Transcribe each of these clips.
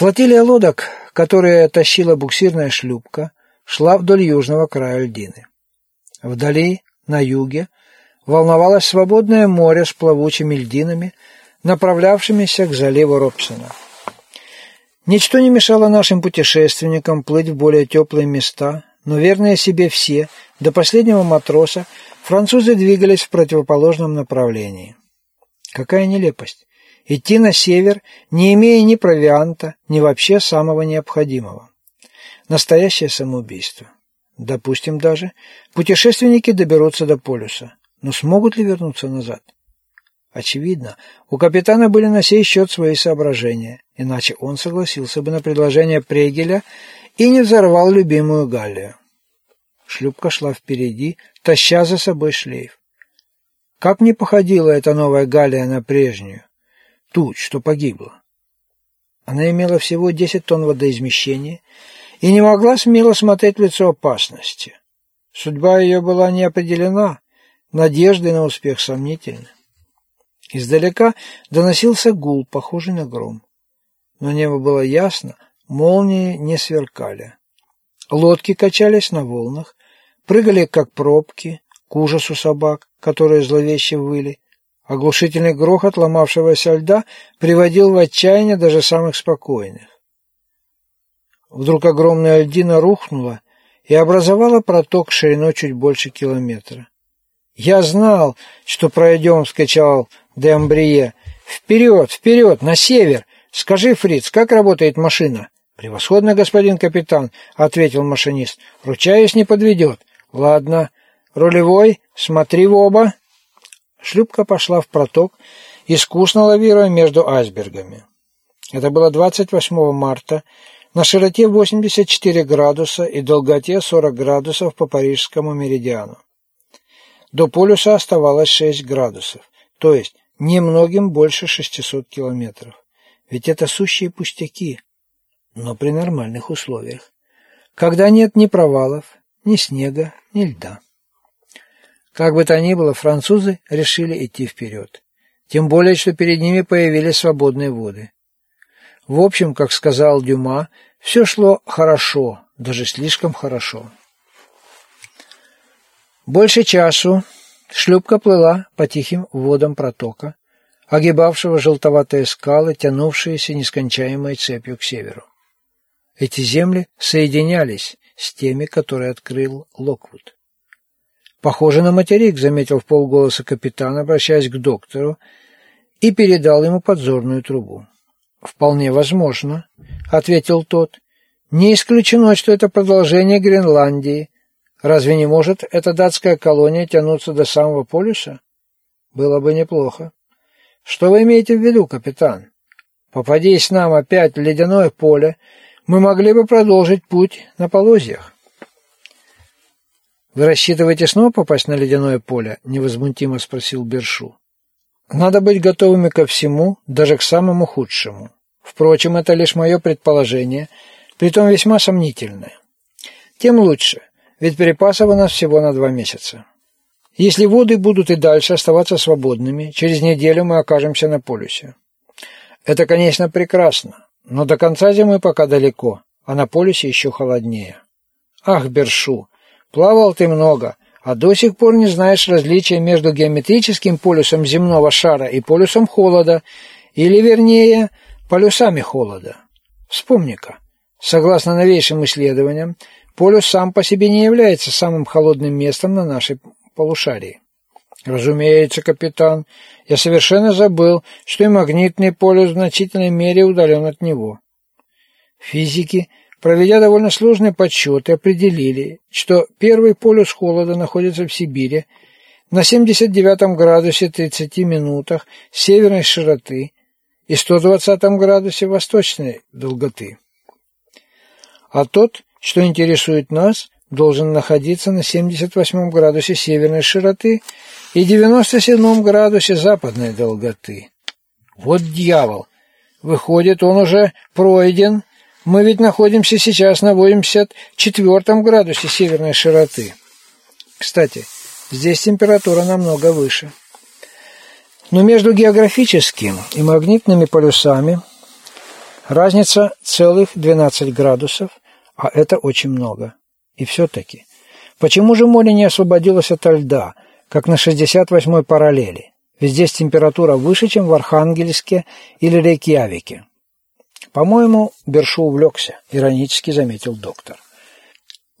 Флотилия лодок, которые тащила буксирная шлюпка, шла вдоль южного края льдины. Вдали, на юге, волновалось свободное море с плавучими льдинами, направлявшимися к заливу Робсона. Ничто не мешало нашим путешественникам плыть в более теплые места, но верные себе все, до последнего матроса, французы двигались в противоположном направлении. Какая нелепость! Идти на север, не имея ни провианта, ни вообще самого необходимого. Настоящее самоубийство. Допустим даже, путешественники доберутся до полюса, но смогут ли вернуться назад? Очевидно, у капитана были на сей счет свои соображения, иначе он согласился бы на предложение Прегеля и не взорвал любимую Галлию. Шлюпка шла впереди, таща за собой шлейф. Как не походила эта новая Галлия на прежнюю, ту, что погибла. Она имела всего 10 тонн водоизмещения и не могла смело смотреть в лицо опасности. Судьба ее была не определена, надежды на успех сомнительны. Издалека доносился гул, похожий на гром. Но небо было ясно, молнии не сверкали. Лодки качались на волнах, прыгали, как пробки, к ужасу собак, которые зловеще выли. Оглушительный грохот ломавшегося льда приводил в отчаяние даже самых спокойных. Вдруг огромная льдина рухнула и образовала проток шириной чуть больше километра. «Я знал, что пройдем», — вскричал де Амбрие. «Вперед, вперед, на север! Скажи, Фриц, как работает машина?» «Превосходно, господин капитан», — ответил машинист. «Ручаюсь, не подведет». «Ладно. Рулевой, смотри в оба». Шлюпка пошла в проток, искусно лавируя между айсбергами. Это было 28 марта, на широте 84 градуса и долготе 40 градусов по парижскому меридиану. До полюса оставалось 6 градусов, то есть немногим больше 600 километров. Ведь это сущие пустяки, но при нормальных условиях. Когда нет ни провалов, ни снега, ни льда. Как бы то ни было, французы решили идти вперед. Тем более, что перед ними появились свободные воды. В общем, как сказал Дюма, все шло хорошо, даже слишком хорошо. Больше часу шлюпка плыла по тихим водам протока, огибавшего желтоватые скалы, тянувшиеся нескончаемой цепью к северу. Эти земли соединялись с теми, которые открыл Локвуд. «Похоже на материк», — заметил в полголоса капитан, обращаясь к доктору, и передал ему подзорную трубу. «Вполне возможно», — ответил тот. «Не исключено, что это продолжение Гренландии. Разве не может эта датская колония тянуться до самого полюса? Было бы неплохо. Что вы имеете в виду, капитан? Попадись нам опять в ледяное поле, мы могли бы продолжить путь на полозьях. «Вы рассчитываете снова попасть на ледяное поле?» – невозмутимо спросил Бершу. «Надо быть готовыми ко всему, даже к самому худшему. Впрочем, это лишь мое предположение, притом весьма сомнительное. Тем лучше, ведь перепасов у нас всего на два месяца. Если воды будут и дальше оставаться свободными, через неделю мы окажемся на полюсе. Это, конечно, прекрасно, но до конца зимы пока далеко, а на полюсе еще холоднее. Ах, Бершу, плавал ты много, а до сих пор не знаешь различия между геометрическим полюсом земного шара и полюсом холода, или, вернее, полюсами холода. Вспомни-ка, согласно новейшим исследованиям, полюс сам по себе не является самым холодным местом на нашей полушарии. Разумеется, капитан, я совершенно забыл, что и магнитный полюс в значительной мере удален от него. Физики, проведя довольно сложные подсчеты, определили, что первый полюс холода находится в Сибири на 79 градусе 30 минутах северной широты и 120 градусе восточной долготы. А тот, что интересует нас, должен находиться на 78 градусе северной широты и 97 градусе западной долготы. Вот дьявол! Выходит, он уже пройден. Мы ведь находимся сейчас на 84 градусе северной широты. Кстати, здесь температура намного выше. Но между географическим и магнитными полюсами Разница целых 12 градусов, а это очень много. И все-таки, почему же море не освободилось от льда, как на 68-й параллели? Ведь здесь температура выше, чем в Архангельске или Рейкьявике. По-моему, Бершу увлекся, иронически заметил доктор.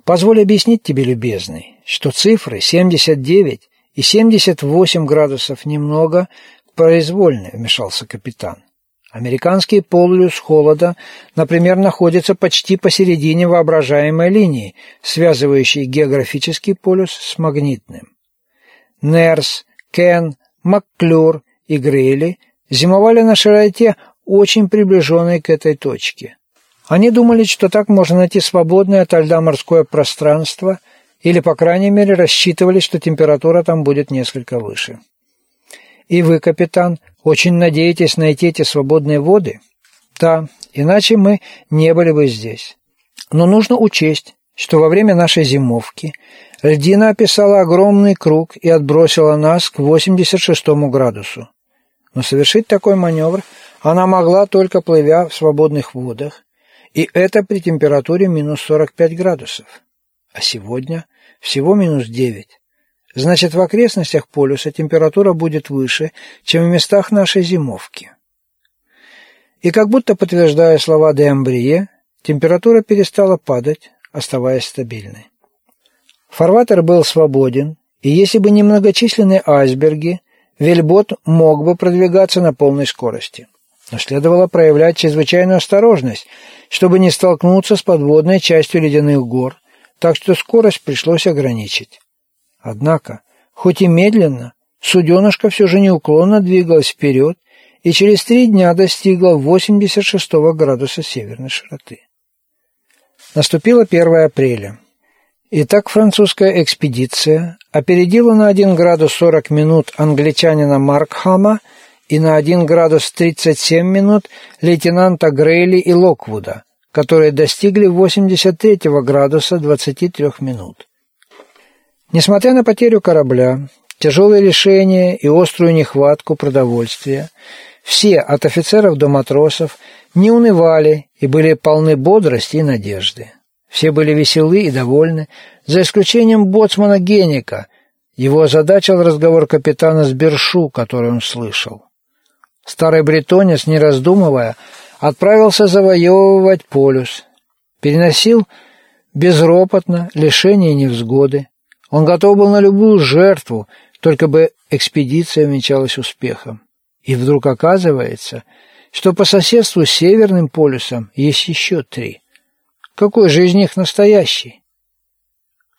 Позволь объяснить тебе, любезный, что цифры 79 и 78 градусов немного произвольны, вмешался капитан. Американский полюс холода, например, находится почти посередине воображаемой линии, связывающей географический полюс с магнитным. Нерс, Кен, Макклюр и Грейли зимовали на широте, очень приближенной к этой точке. Они думали, что так можно найти свободное от льда морское пространство, или, по крайней мере, рассчитывали, что температура там будет несколько выше. И вы, капитан, очень надеетесь найти эти свободные воды? Да, иначе мы не были бы здесь. Но нужно учесть, что во время нашей зимовки льдина описала огромный круг и отбросила нас к 86 градусу. Но совершить такой маневр она могла только плывя в свободных водах, и это при температуре минус 45 градусов. А сегодня всего минус 9. Значит, в окрестностях полюса температура будет выше, чем в местах нашей зимовки. И как будто подтверждая слова де Амбрие, температура перестала падать, оставаясь стабильной. Фарватер был свободен, и если бы не многочисленные айсберги, вельбот мог бы продвигаться на полной скорости. Но следовало проявлять чрезвычайную осторожность, чтобы не столкнуться с подводной частью ледяных гор, так что скорость пришлось ограничить. Однако, хоть и медленно, суденышко все же неуклонно двигалось вперед и через три дня достигло 86 градуса северной широты. Наступило 1 апреля. Итак, французская экспедиция опередила на 1 градус 40 минут англичанина Маркхама и на 1 градус 37 минут лейтенанта Грейли и Локвуда, которые достигли 83 градуса 23 минут. Несмотря на потерю корабля, тяжелые решения и острую нехватку продовольствия, все, от офицеров до матросов, не унывали и были полны бодрости и надежды. Все были веселы и довольны, за исключением боцмана Геника. Его озадачил разговор капитана с Бершу, который он слышал. Старый бретонец, не раздумывая, отправился завоевывать полюс. Переносил безропотно лишения и невзгоды. Он готов был на любую жертву, только бы экспедиция венчалась успехом. И вдруг оказывается, что по соседству с Северным полюсом есть еще три. Какой же из них настоящий?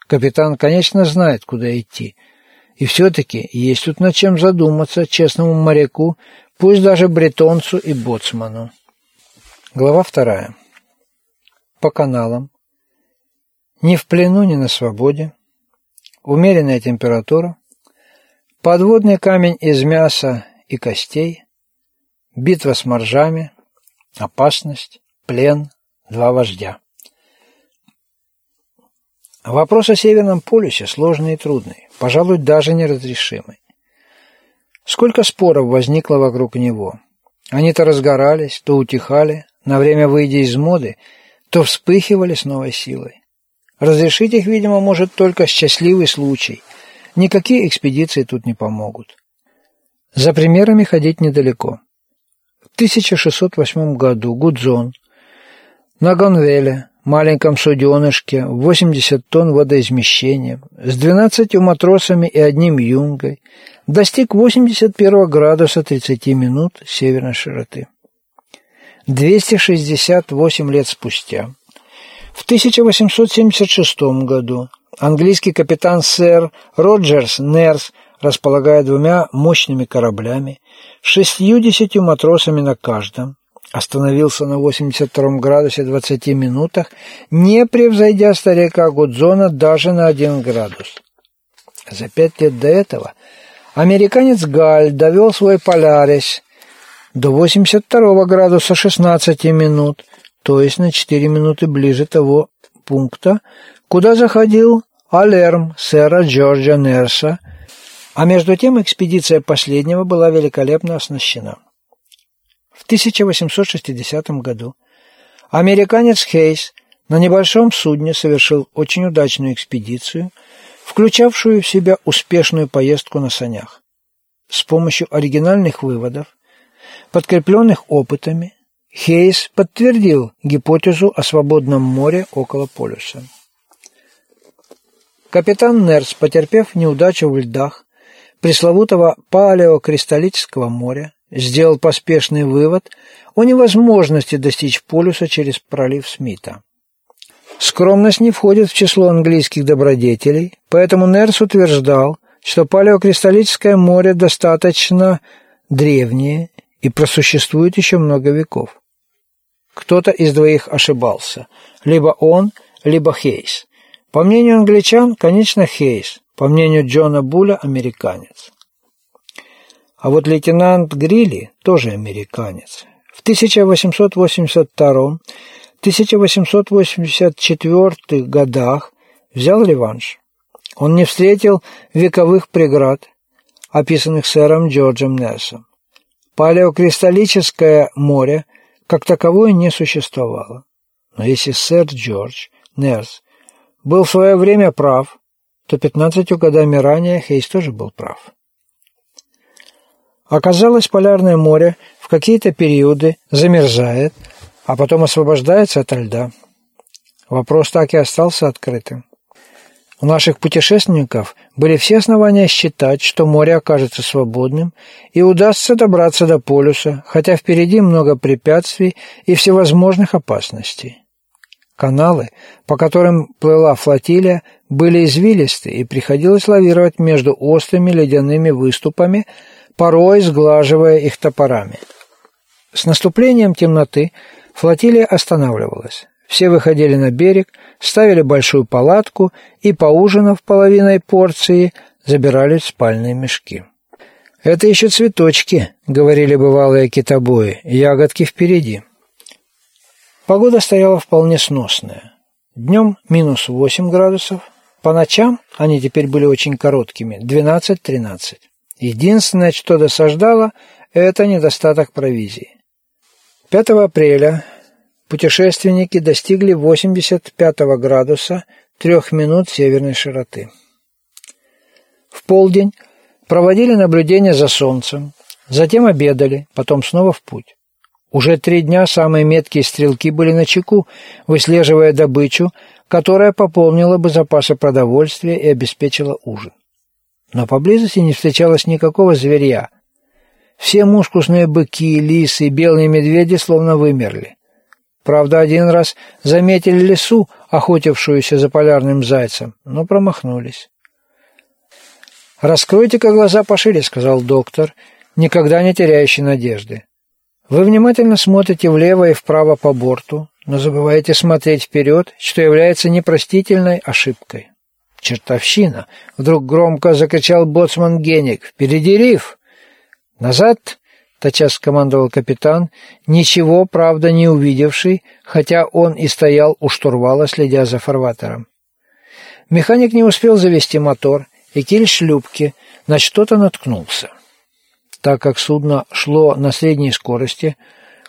Капитан, конечно, знает, куда идти. И все-таки есть тут над чем задуматься честному моряку, пусть даже бретонцу и боцману. Глава вторая. По каналам. Ни в плену, ни на свободе умеренная температура, подводный камень из мяса и костей, битва с моржами, опасность, плен, два вождя. Вопрос о Северном полюсе сложный и трудный, пожалуй, даже неразрешимый. Сколько споров возникло вокруг него. Они то разгорались, то утихали, на время выйдя из моды, то вспыхивали с новой силой. Разрешить их, видимо, может только счастливый случай. Никакие экспедиции тут не помогут. За примерами ходить недалеко. В 1608 году Гудзон на Гонвеле, маленьком суденышке, 80 тонн водоизмещения, с 12 матросами и одним юнгой, достиг 81 градуса 30 минут северной широты. 268 лет спустя в 1876 году английский капитан сэр Роджерс Нерс, располагая двумя мощными кораблями, шестьюдесятью матросами на каждом, остановился на 82 градусе 20 минутах, не превзойдя старика Гудзона даже на 1 градус. За пять лет до этого американец Галь довел свой «Полярис» до 82 градуса 16 минут, то есть на 4 минуты ближе того пункта, куда заходил алерм сэра Джорджа Нерса, а между тем экспедиция последнего была великолепно оснащена. В 1860 году американец Хейс на небольшом судне совершил очень удачную экспедицию, включавшую в себя успешную поездку на санях. С помощью оригинальных выводов, подкрепленных опытами, Хейс подтвердил гипотезу о свободном море около полюса. Капитан Нерс, потерпев неудачу в льдах пресловутого палеокристаллического моря, сделал поспешный вывод о невозможности достичь полюса через пролив Смита. Скромность не входит в число английских добродетелей, поэтому Нерс утверждал, что палеокристаллическое море достаточно древнее и просуществует еще много веков. Кто-то из двоих ошибался. Либо он, либо Хейс. По мнению англичан, конечно, Хейс. По мнению Джона Буля, американец. А вот лейтенант Грилли тоже американец. В 1882-1884 годах взял реванш. Он не встретил вековых преград, описанных сэром Джорджем Нерсом. Палеокристаллическое море – как таковое не существовало. Но если сэр Джордж Нерс был в свое время прав, то пятнадцатью годами ранее Хейс тоже был прав. Оказалось, полярное море в какие-то периоды замерзает, а потом освобождается от льда. Вопрос так и остался открытым. У наших путешественников были все основания считать, что море окажется свободным и удастся добраться до полюса, хотя впереди много препятствий и всевозможных опасностей. Каналы, по которым плыла флотилия, были извилисты, и приходилось лавировать между острыми ледяными выступами, порой сглаживая их топорами. С наступлением темноты флотилия останавливалась. Все выходили на берег, ставили большую палатку и, поужинав половиной порции, забирали спальные мешки. «Это еще цветочки», — говорили бывалые китобои, — «ягодки впереди». Погода стояла вполне сносная. Днем минус 8 градусов, по ночам, они теперь были очень короткими, 12-13. Единственное, что досаждало, это недостаток провизии. 5 апреля путешественники достигли 85 градуса 3 минут северной широты. В полдень проводили наблюдение за солнцем, затем обедали, потом снова в путь. Уже три дня самые меткие стрелки были на чеку, выслеживая добычу, которая пополнила бы запасы продовольствия и обеспечила ужин. Но поблизости не встречалось никакого зверя. Все мускусные быки, лисы белые медведи словно вымерли. Правда, один раз заметили лису, охотившуюся за полярным зайцем, но промахнулись. «Раскройте-ка глаза пошире», — сказал доктор, никогда не теряющий надежды. «Вы внимательно смотрите влево и вправо по борту, но забываете смотреть вперед, что является непростительной ошибкой». «Чертовщина!» — вдруг громко закричал боцман Геник. «Впереди риф!» «Назад!» тотчас командовал капитан, ничего, правда, не увидевший, хотя он и стоял у штурвала, следя за фарватером. Механик не успел завести мотор, и киль шлюпки на что-то наткнулся. Так как судно шло на средней скорости,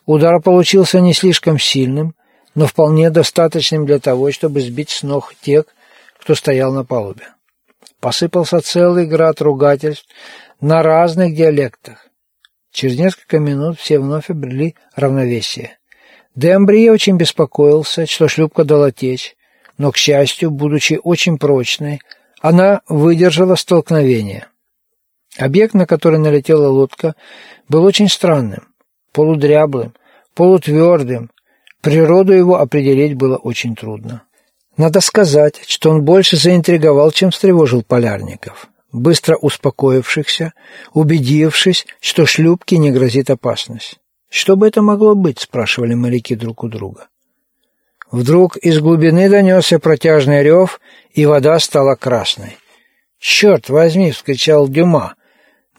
удар получился не слишком сильным, но вполне достаточным для того, чтобы сбить с ног тех, кто стоял на палубе. Посыпался целый град ругательств на разных диалектах. Через несколько минут все вновь обрели равновесие. Дембрие очень беспокоился, что шлюпка дала течь, но, к счастью, будучи очень прочной, она выдержала столкновение. Объект, на который налетела лодка, был очень странным, полудряблым, полутвердым. Природу его определить было очень трудно. Надо сказать, что он больше заинтриговал, чем встревожил полярников быстро успокоившихся, убедившись, что шлюпке не грозит опасность. «Что бы это могло быть?» – спрашивали моряки друг у друга. Вдруг из глубины донесся протяжный рев, и вода стала красной. «Черт возьми!» – вскричал Дюма.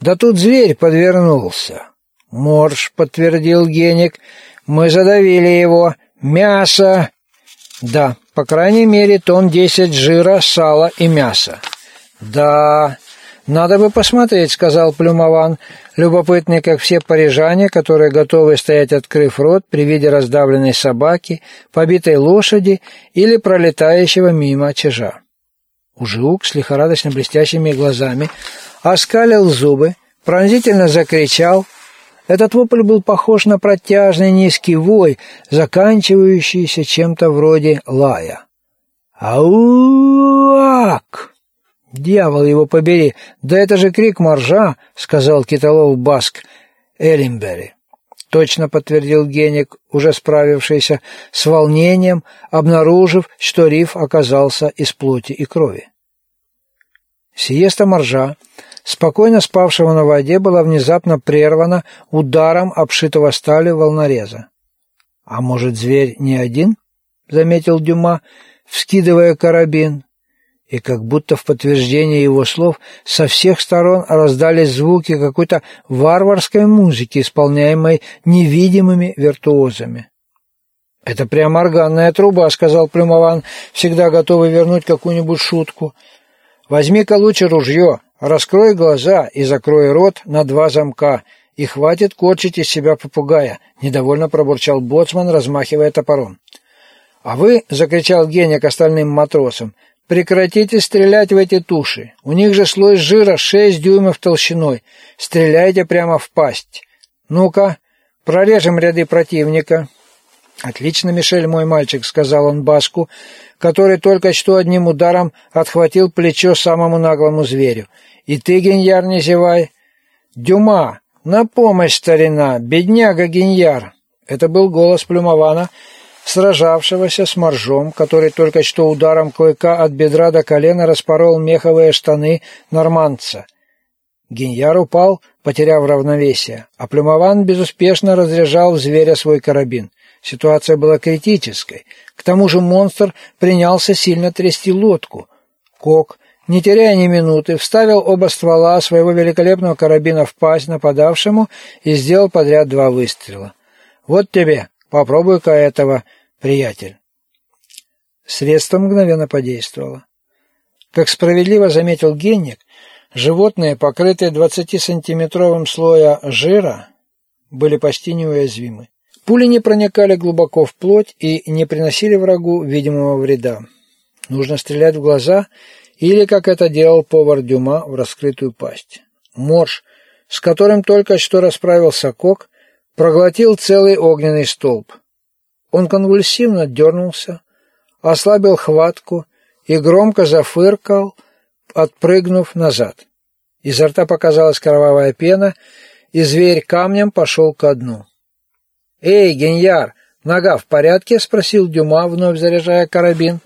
«Да тут зверь подвернулся!» «Морж!» – подтвердил Геник. «Мы задавили его! Мясо!» «Да, по крайней мере, тон десять жира, сала и мяса». «Да, «Надо бы посмотреть», — сказал Плюмован, любопытный, как все парижане, которые готовы стоять, открыв рот, при виде раздавленной собаки, побитой лошади или пролетающего мимо чижа. Ужиук с лихорадочно блестящими глазами оскалил зубы, пронзительно закричал. Этот вопль был похож на протяжный низкий вой, заканчивающийся чем-то вроде лая. «Ауак!» «Дьявол его побери! Да это же крик моржа!» — сказал китолов Баск Эллимбери. Точно подтвердил Геник, уже справившийся с волнением, обнаружив, что риф оказался из плоти и крови. Сиеста моржа, спокойно спавшего на воде, была внезапно прервана ударом обшитого сталью волнореза. «А может, зверь не один?» — заметил Дюма, вскидывая карабин и как будто в подтверждение его слов со всех сторон раздались звуки какой-то варварской музыки, исполняемой невидимыми виртуозами. «Это прямо органная труба», — сказал Плюмован, всегда готовый вернуть какую-нибудь шутку. «Возьми-ка лучше ружье, раскрой глаза и закрой рот на два замка, и хватит корчить из себя попугая», — недовольно пробурчал боцман, размахивая топором. «А вы», — закричал Геня к остальным матросам, Прекратите стрелять в эти туши. У них же слой жира шесть дюймов толщиной. Стреляйте прямо в пасть. Ну-ка, прорежем ряды противника. Отлично, Мишель, мой мальчик, сказал он Баску, который только что одним ударом отхватил плечо самому наглому зверю. И ты, Геньяр, не зевай. Дюма, на помощь, старина, бедняга Геньяр. Это был голос Плюмована, сражавшегося с моржом, который только что ударом клыка от бедра до колена распорол меховые штаны нормандца. Геньяр упал, потеряв равновесие, а Плюмован безуспешно разряжал в зверя свой карабин. Ситуация была критической. К тому же монстр принялся сильно трясти лодку. Кок, не теряя ни минуты, вставил оба ствола своего великолепного карабина в пасть нападавшему и сделал подряд два выстрела. «Вот тебе!» Попробуй-ка этого, приятель. Средство мгновенно подействовало. Как справедливо заметил Генник, животные, покрытые 20-сантиметровым слоя жира, были почти неуязвимы. Пули не проникали глубоко в плоть и не приносили врагу видимого вреда. Нужно стрелять в глаза или, как это делал повар Дюма, в раскрытую пасть. Морж, с которым только что расправился Кок, проглотил целый огненный столб. Он конвульсивно дернулся, ослабил хватку и громко зафыркал, отпрыгнув назад. Изо рта показалась кровавая пена, и зверь камнем пошел ко дну. «Эй, Геньяр, нога в порядке?» — спросил Дюма, вновь заряжая карабин.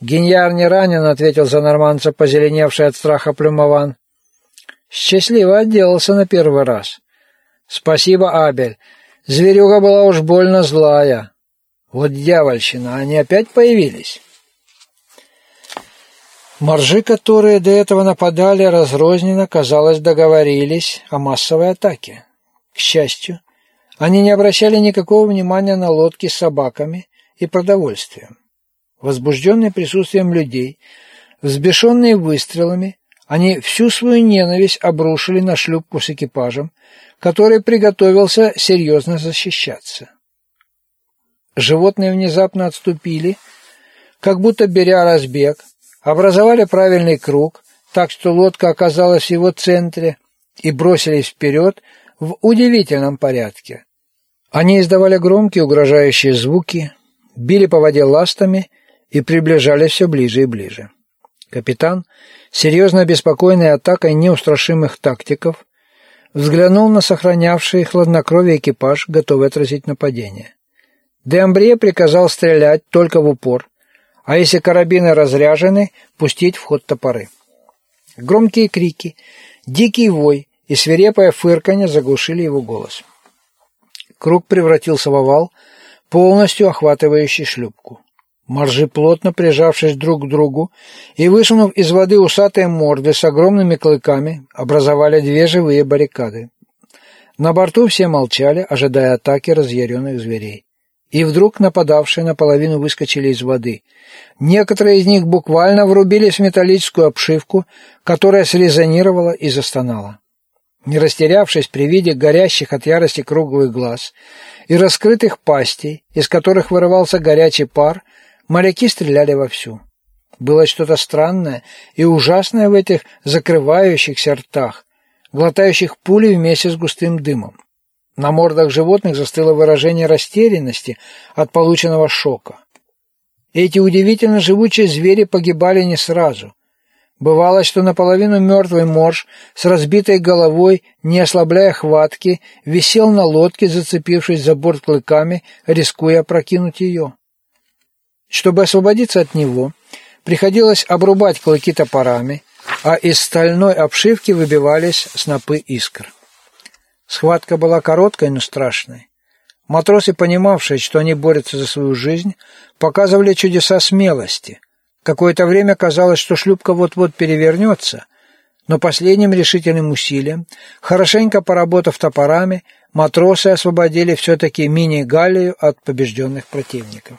«Геньяр не ранен», — ответил за норманца, позеленевший от страха Плюмован. «Счастливо отделался на первый раз». «Спасибо, Абель. Зверюга была уж больно злая. Вот дьявольщина, они опять появились». Моржи, которые до этого нападали разрозненно, казалось, договорились о массовой атаке. К счастью, они не обращали никакого внимания на лодки с собаками и продовольствием. Возбужденные присутствием людей, взбешенные выстрелами, они всю свою ненависть обрушили на шлюпку с экипажем, который приготовился серьезно защищаться. Животные внезапно отступили, как будто беря разбег, образовали правильный круг, так что лодка оказалась в его центре, и бросились вперед в удивительном порядке. Они издавали громкие угрожающие звуки, били по воде ластами и приближались все ближе и ближе. Капитан, серьезно обеспокоенный атакой неустрашимых тактиков, взглянул на сохранявший хладнокровие экипаж, готовый отразить нападение. Дембре приказал стрелять только в упор, а если карабины разряжены, пустить в ход топоры. Громкие крики, дикий вой и свирепое фырканье заглушили его голос. Круг превратился в овал, полностью охватывающий шлюпку. Моржи, плотно прижавшись друг к другу и высунув из воды усатые морды с огромными клыками, образовали две живые баррикады. На борту все молчали, ожидая атаки разъяренных зверей. и вдруг нападавшие наполовину выскочили из воды. Некоторые из них буквально врубились в металлическую обшивку, которая срезонировала и застонала. Не растерявшись при виде горящих от ярости круглых глаз и раскрытых пастей, из которых вырывался горячий пар, моряки стреляли вовсю. Было что-то странное и ужасное в этих закрывающихся ртах, глотающих пули вместе с густым дымом. На мордах животных застыло выражение растерянности от полученного шока. Эти удивительно живучие звери погибали не сразу – Бывало, что наполовину мертвый морж с разбитой головой, не ослабляя хватки, висел на лодке, зацепившись за борт клыками, рискуя опрокинуть ее. Чтобы освободиться от него, приходилось обрубать клыки топорами, а из стальной обшивки выбивались снопы искр. Схватка была короткой, но страшной. Матросы, понимавшие, что они борются за свою жизнь, показывали чудеса смелости, Какое-то время казалось, что шлюпка вот-вот перевернется, но последним решительным усилием, хорошенько поработав топорами, матросы освободили все-таки мини-галлию от побежденных противников.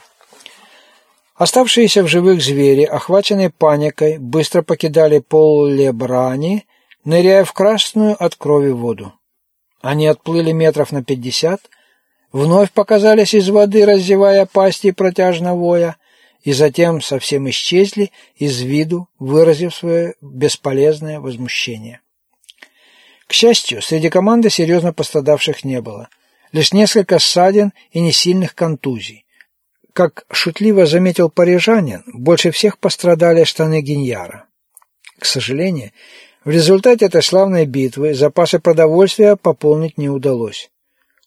Оставшиеся в живых звери, охваченные паникой, быстро покидали поле брани, ныряя в красную от крови воду. Они отплыли метров на пятьдесят, вновь показались из воды, раздевая пасти и протяжно воя, и затем совсем исчезли из виду, выразив свое бесполезное возмущение. К счастью, среди команды серьезно пострадавших не было. Лишь несколько ссадин и несильных контузий. Как шутливо заметил парижанин, больше всех пострадали штаны Гиньяра. К сожалению, в результате этой славной битвы запасы продовольствия пополнить не удалось.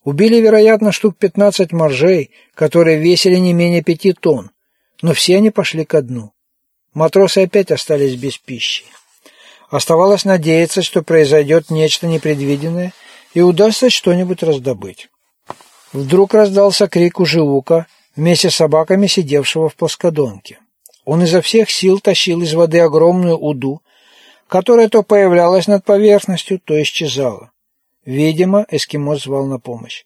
Убили, вероятно, штук 15 моржей, которые весили не менее пяти тонн, но все они пошли ко дну. Матросы опять остались без пищи. Оставалось надеяться, что произойдет нечто непредвиденное и удастся что-нибудь раздобыть. Вдруг раздался крик у Живука вместе с собаками, сидевшего в плоскодонке. Он изо всех сил тащил из воды огромную уду, которая то появлялась над поверхностью, то исчезала. Видимо, эскимос звал на помощь.